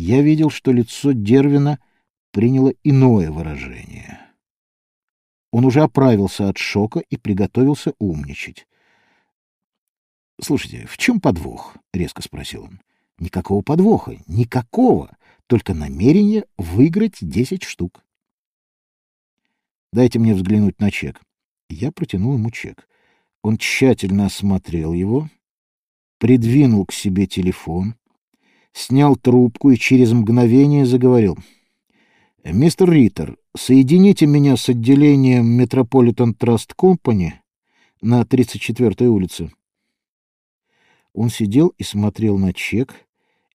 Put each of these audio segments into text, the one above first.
я видел, что лицо Дервина приняло иное выражение. Он уже оправился от шока и приготовился умничать. — Слушайте, в чем подвох? — резко спросил он. — Никакого подвоха, никакого, только намерение выиграть десять штук. — Дайте мне взглянуть на чек. Я протянул ему чек. Он тщательно осмотрел его, придвинул к себе телефон, снял трубку и через мгновение заговорил. «Мистер Риттер, соедините меня с отделением Metropolitan Trust Company на 34-й улице». Он сидел и смотрел на чек,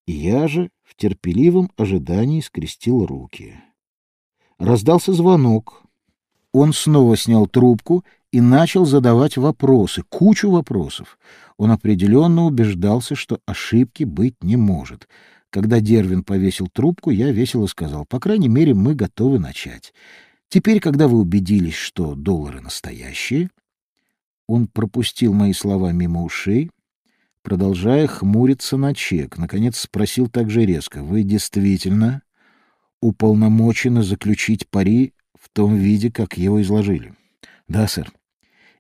и я же в терпеливом ожидании скрестил руки. Раздался звонок. Он снова снял трубку и начал задавать вопросы, кучу вопросов. Он определенно убеждался, что ошибки быть не может. Когда Дервин повесил трубку, я весело сказал, по крайней мере, мы готовы начать. Теперь, когда вы убедились, что доллары настоящие, он пропустил мои слова мимо ушей, продолжая хмуриться на чек. Наконец спросил также резко, вы действительно уполномочены заключить пари в том виде, как его изложили? Да, сэр.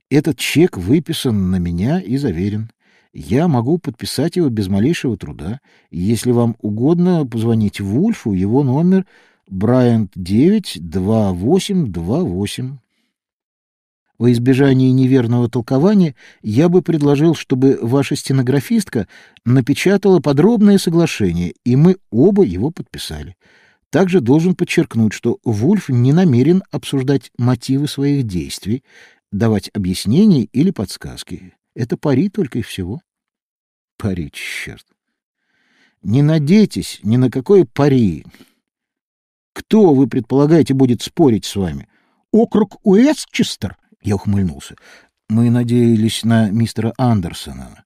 Этот чек выписан на меня и заверен. Я могу подписать его без малейшего труда. Если вам угодно позвонить Вульфу, его номер Брайант 92828. Во избежание неверного толкования я бы предложил, чтобы ваша стенографистка напечатала подробное соглашение, и мы оба его подписали. Также должен подчеркнуть, что Вульф не намерен обсуждать мотивы своих действий, давать объяснения или подсказки. Это пари только и всего. Пари, черт. Не надейтесь ни на какое пари. Кто, вы предполагаете, будет спорить с вами? Округ Уэстчестер? Я ухмыльнулся. Мы надеялись на мистера Андерсона.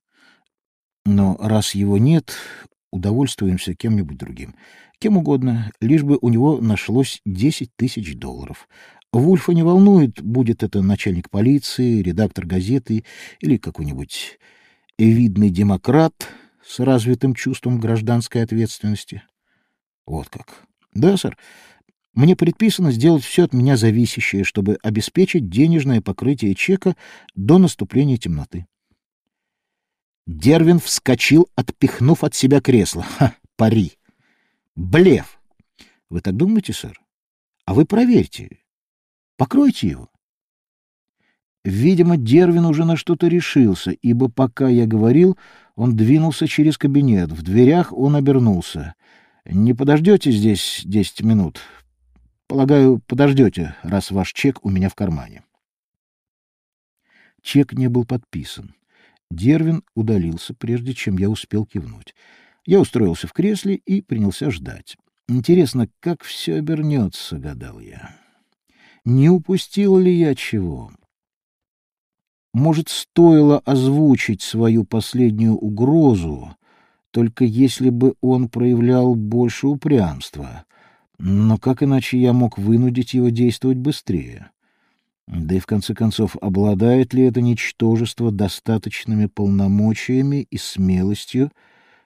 Но раз его нет, удовольствуемся кем-нибудь другим. Кем угодно, лишь бы у него нашлось десять тысяч долларов. Вульфа не волнует, будет это начальник полиции, редактор газеты или какой-нибудь видный демократ с развитым чувством гражданской ответственности. Вот как. Да, сэр. Мне предписано сделать все от меня зависящее, чтобы обеспечить денежное покрытие чека до наступления темноты. Дервин вскочил, отпихнув от себя кресло. Ха, пари. Блеф. Вы так думаете, сэр? А вы проверьте. Покройте его. Видимо, Дервин уже на что-то решился, ибо пока я говорил, он двинулся через кабинет. В дверях он обернулся. «Не подождете здесь десять минут?» «Полагаю, подождете, раз ваш чек у меня в кармане». Чек не был подписан. Дервин удалился, прежде чем я успел кивнуть. Я устроился в кресле и принялся ждать. Интересно, как все обернется, — гадал я. Не упустил ли я чего? Может, стоило озвучить свою последнюю угрозу, только если бы он проявлял больше упрямства. Но как иначе я мог вынудить его действовать быстрее? Да и в конце концов, обладает ли это ничтожество достаточными полномочиями и смелостью,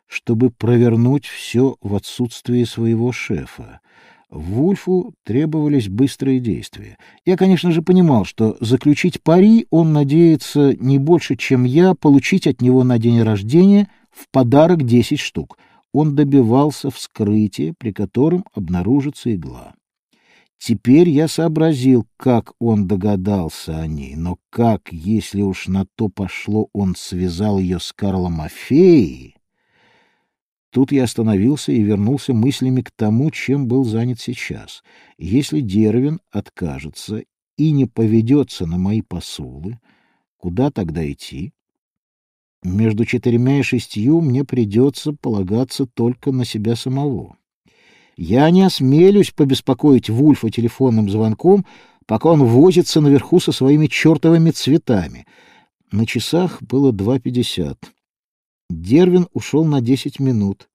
чтобы провернуть все в отсутствие своего шефа? Вульфу требовались быстрые действия. Я, конечно же, понимал, что заключить пари он надеется не больше, чем я, получить от него на день рождения в подарок десять штук. Он добивался вскрытия, при котором обнаружится игла. Теперь я сообразил, как он догадался о ней, но как, если уж на то пошло, он связал ее с Карлом Афеей, Тут я остановился и вернулся мыслями к тому, чем был занят сейчас. Если Дервин откажется и не поведется на мои посулы, куда тогда идти? Между четырьмя и шестью мне придется полагаться только на себя самого. Я не осмелюсь побеспокоить Вульфа телефонным звонком, пока он возится наверху со своими чертовыми цветами. На часах было два пятьдесят. Дервин ушел на десять минут,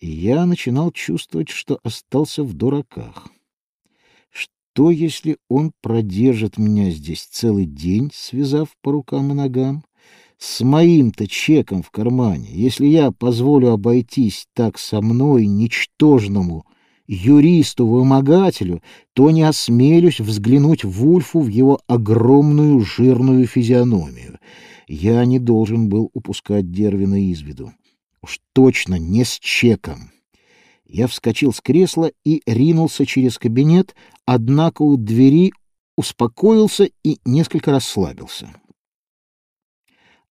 и я начинал чувствовать, что остался в дураках. Что, если он продержит меня здесь целый день, связав по рукам и ногам? С моим-то чеком в кармане, если я позволю обойтись так со мной, ничтожному юристу-вымогателю, то не осмелюсь взглянуть Вульфу в его огромную жирную физиономию. Я не должен был упускать Дервина из виду. Уж точно не с чеком. Я вскочил с кресла и ринулся через кабинет, однако у двери успокоился и несколько расслабился.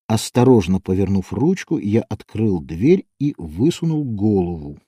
Осторожно повернув ручку, я открыл дверь и высунул голову.